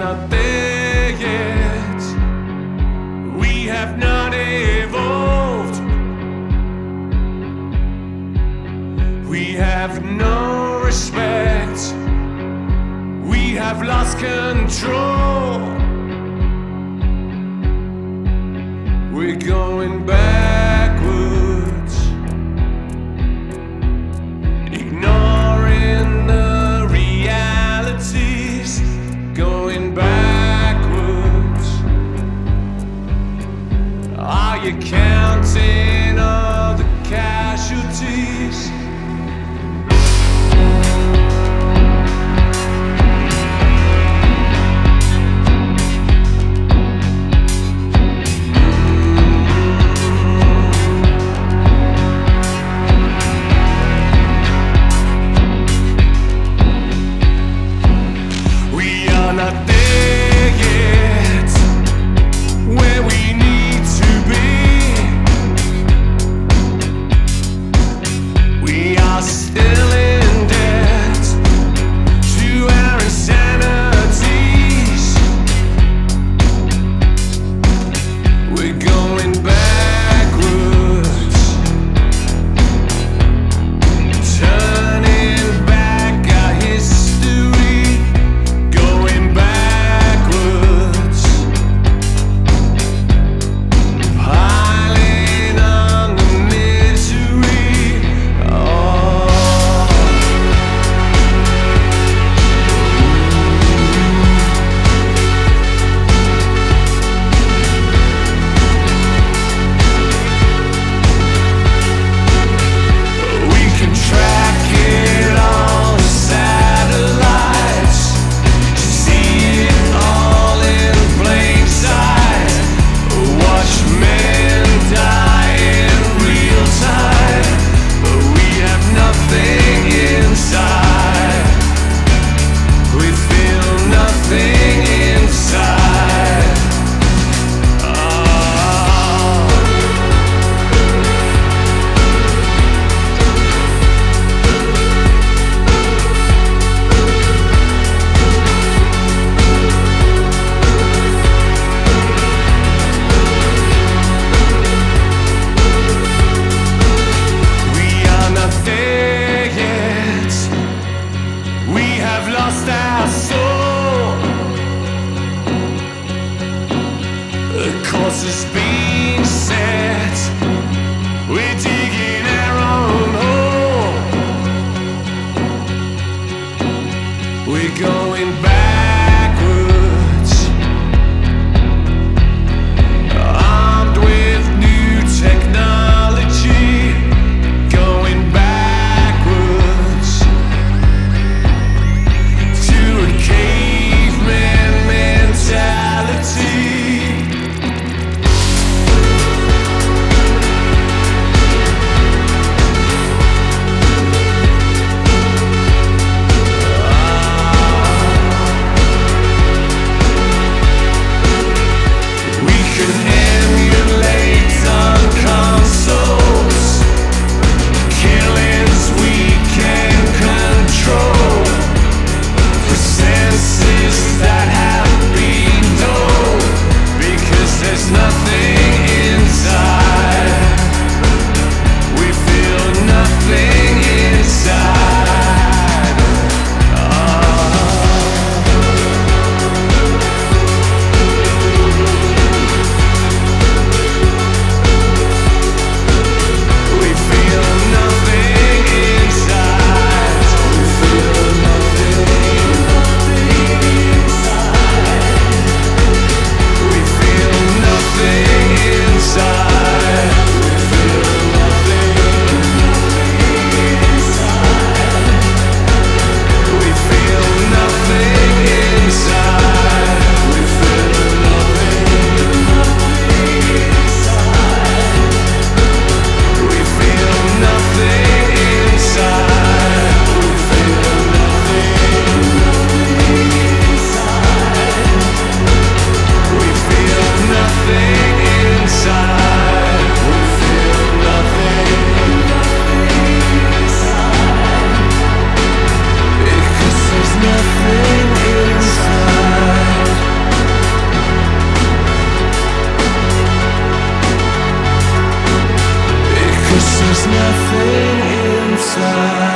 not there yet. We have not evolved. We have no respect. We have lost control. We're going. you counting all the casualties? lost our soul. The course has been set. nothing inside.